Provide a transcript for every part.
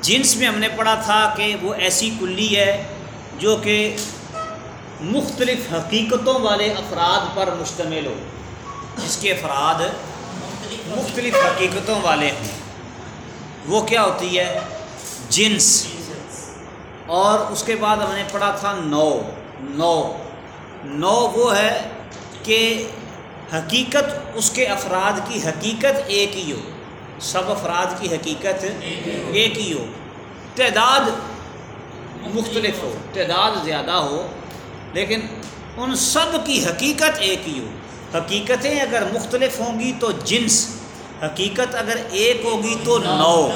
جنس میں ہم نے پڑھا تھا کہ وہ ایسی کلی ہے جو کہ مختلف حقیقتوں والے افراد پر مشتمل ہو۔ جس کے افراد مختلف حقیقتوں والے ہیں۔ وہ کیا ہوتی ہے؟ جنس۔ اور اس کے بعد ہم نے پڑھا تھا نو۔ نو۔ نو وہ ہے کہ حقیقت اس کے افراد کی حقیقت ایک ہی ہو۔ سب افراد کی حقیقت ایک ہی ہو۔ تعداد مختلف ہو، تعداد زیادہ ہو، لیکن ان سب کی حقیقت ایک ہی ہو۔ حقیقتیں اگر مختلف ہوں گی تو جنس، حقیقت اگر ایک ہوگی تو نو۔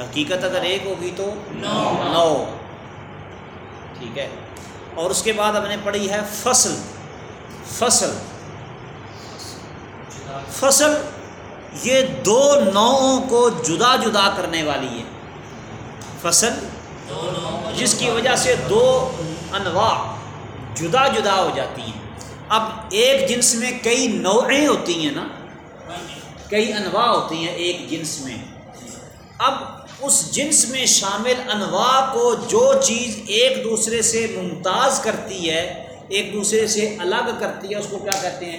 حقیقت اگر ایک ہوگی تو نو۔ ٹھیک ہے۔ اور اس کے بعد ہم نے پڑھی ہے فصل۔ فصل۔ فصل یہ دو نوعوں کو جدا جدا کرنے والی ہے فصل جس کی وجہ سے دو انواع جدا جدا ہو جاتی ہیں۔ اب ایک جنس میں کئی نوعیں ہوتی ہیں نا کئی انواع ہوتی ہیں ایک جنس میں۔ اب اس جنس میں شامل انواع کو جو چیز ایک دوسرے سے ممتاز کرتی ہے ایک دوسرے سے الگ کرتی ہے اس کو کیا کہتے ہیں؟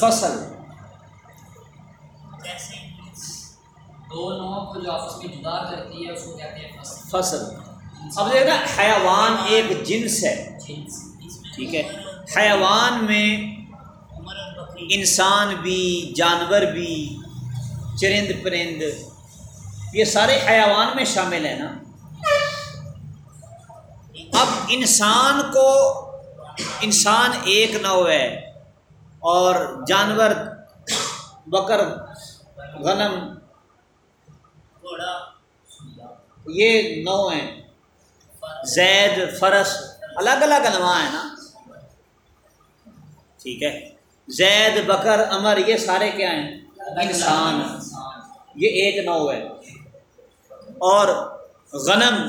فصل۔ فصل۔ اب دیکھنا حیوان ایک جنس ہے۔ ٹھیک ہے۔ حیوان میں انسان بھی جانور بھی چرند پرند یہ سارے حیوان میں شامل ہیں نا۔ اب انسان کو انسان ایک نو ہے اور جانور بکر غنم، یہ نو ہیں۔ زید، فرس، الگ الگ انواع ہیں نا۔ ٹھیک ہے۔ زید، بکر امر یہ سارے کیا ہیں؟ انسان۔ یہ ایک نو ہے۔ اور غنم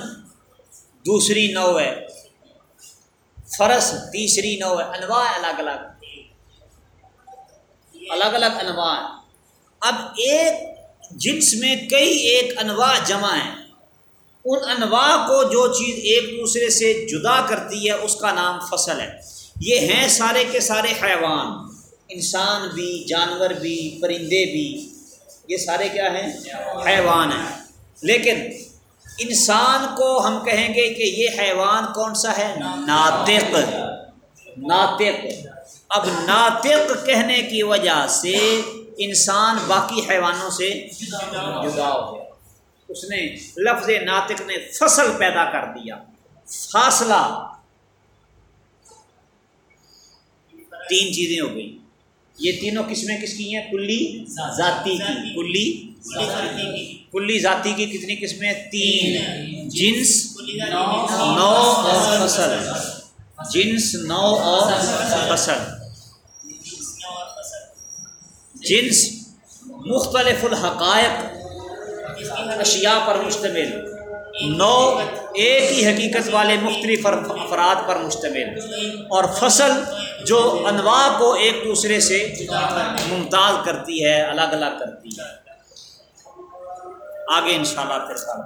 دوسری نو ہے۔ فرس تیسری نو ہے۔ انواع الگ الگ۔ الگ الگ انواع۔ اب ایک جنس میں کئی ایک انواع جمع ہیں۔ ان انواع کو جو چیز ایک دوسرے سے جدا کرتی ہے، اس کا نام فصل ہے۔ یہ ہیں سارے کے سارے حیوان۔ انسان بھی، جانور بھی، پرندے بھی۔ یہ سارے کیا ہیں؟ حیوان ہیں۔ لیکن انسان کو ہم کہیں گے کہ یہ حیوان کون سا ہے؟ ناطق۔ ناطق۔ اب ناطق کہنے کی وجہ سے انسان باقی حیوانوں سے جدا ہو گیا۔ اس نے لفظ ناطق نے فصل پیدا کر دیا۔ فاصلہ۔ تین چیزیں ہو گئی یہ تینوں قسمیں کس کی ہیں؟ کلی ذاتی کی۔ کلی کلی ذاتی کی کتنی قسمیں تین۔ جنس، نو اور فصل۔ جنس، نو اور فصل۔ جنس مختلف الحقائق اشیاء پر مشتمل، نو ایک ہی حقیقت والے مختلف افراد پر مشتمل، اور فصل جو انواع کو ایک دوسرے سے ممتاز کرتی ہے، الگ الگ کرتی ہے۔ آگے انشاءاللہ پھر کام